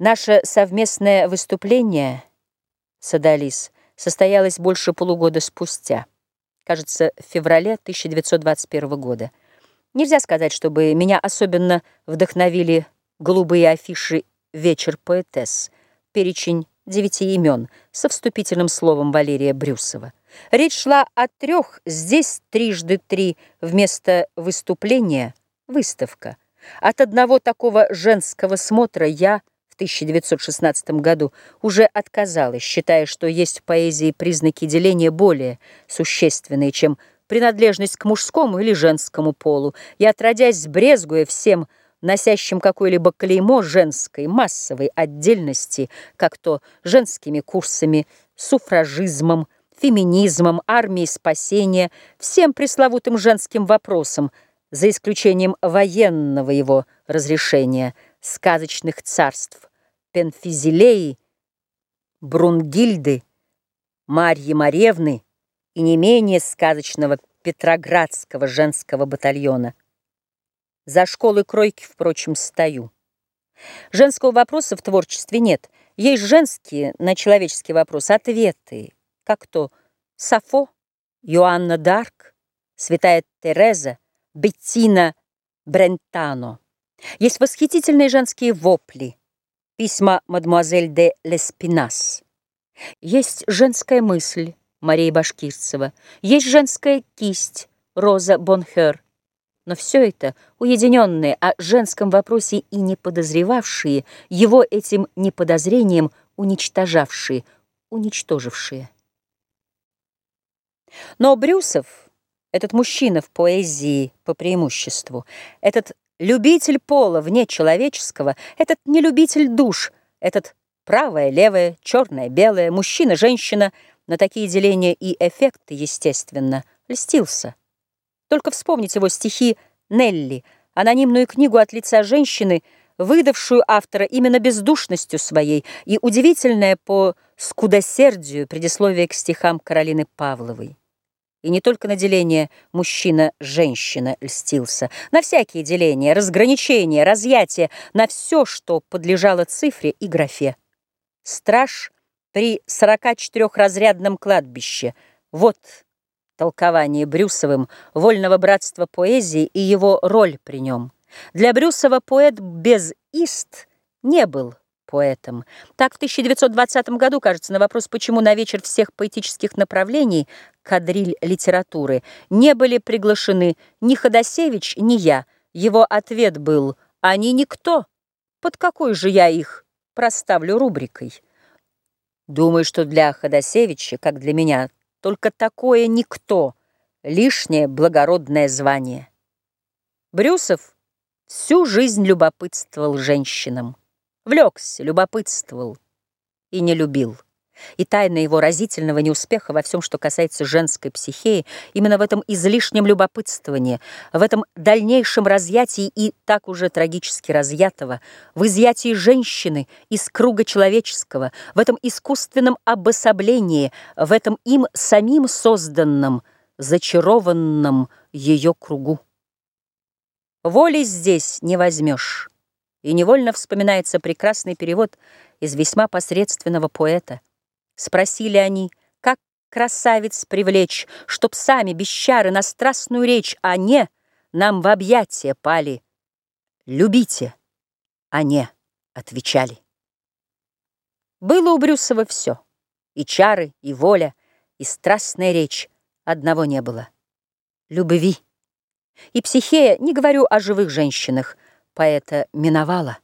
Наше совместное выступление с Адалис состоялось больше полугода спустя, кажется, в феврале 1921 года. Нельзя сказать, чтобы меня особенно вдохновили голубые афиши «Вечер поэтесс», перечень девяти имен со вступительным словом Валерия Брюсова. Речь шла о трех, здесь трижды три, вместо выступления – выставка. От одного такого женского смотра я 1916 году уже отказалась, считая, что есть в поэзии признаки деления более существенные, чем принадлежность к мужскому или женскому полу. И отродясь, брезгуя всем, носящим какое-либо клеймо женской массовой отдельности, как то женскими курсами, суфражизмом, феминизмом, армией спасения, всем пресловутым женским вопросам – за исключением военного его разрешения, сказочных царств Пенфизилеи, Брунгильды, Марьи Маревны и не менее сказочного Петроградского женского батальона. За школы кройки, впрочем, стою. Женского вопроса в творчестве нет. Есть женские на человеческий вопрос ответы, как то Сафо, Иоанна Дарк, Святая Тереза, Беттина Брентано. Есть восхитительные женские вопли, письма мадемуазель де Леспинас. Есть женская мысль Марии Башкирцева, есть женская кисть Роза Бонхер. Но все это уединенные о женском вопросе и не подозревавшие, его этим неподозрением уничтожавшие, уничтожившие. Но Брюсов этот мужчина в поэзии по преимуществу, этот любитель пола вне человеческого, этот нелюбитель душ, этот правое, левое, черное, белое, мужчина, женщина, на такие деления и эффекты, естественно, льстился. Только вспомните его стихи «Нелли», анонимную книгу от лица женщины, выдавшую автора именно бездушностью своей и удивительное по скудосердию предисловие к стихам Каролины Павловой. И не только на деление мужчина-женщина льстился, на всякие деления, разграничения, разъятия, на все, что подлежало цифре и графе. Страж при 44-разрядном кладбище. Вот толкование Брюсовым вольного братства поэзии и его роль при нем. Для Брюсова поэт без ист не был поэтом. Так в 1920 году, кажется, на вопрос, почему на вечер всех поэтических направлений кадриль литературы не были приглашены ни Ходосевич, ни я, его ответ был «Они никто. Под какой же я их проставлю рубрикой?» Думаю, что для Ходосевича, как для меня, только такое никто, лишнее благородное звание. Брюсов всю жизнь любопытствовал женщинам. Влекся, любопытствовал и не любил. И тайна его разительного неуспеха во всем, что касается женской психеи, именно в этом излишнем любопытствовании, в этом дальнейшем разъятии и так уже трагически разъятого, в изъятии женщины из круга человеческого, в этом искусственном обособлении, в этом им самим созданном, зачарованном ее кругу. Воли здесь не возьмешь. И невольно вспоминается прекрасный перевод из весьма посредственного поэта. Спросили они, как красавиц привлечь, Чтоб сами, без чары, на страстную речь, А не нам в объятия пали. «Любите», а не отвечали. Было у Брюсова все. И чары, и воля, и страстная речь. Одного не было — любви. И психея, не говорю о живых женщинах, поэта миновала.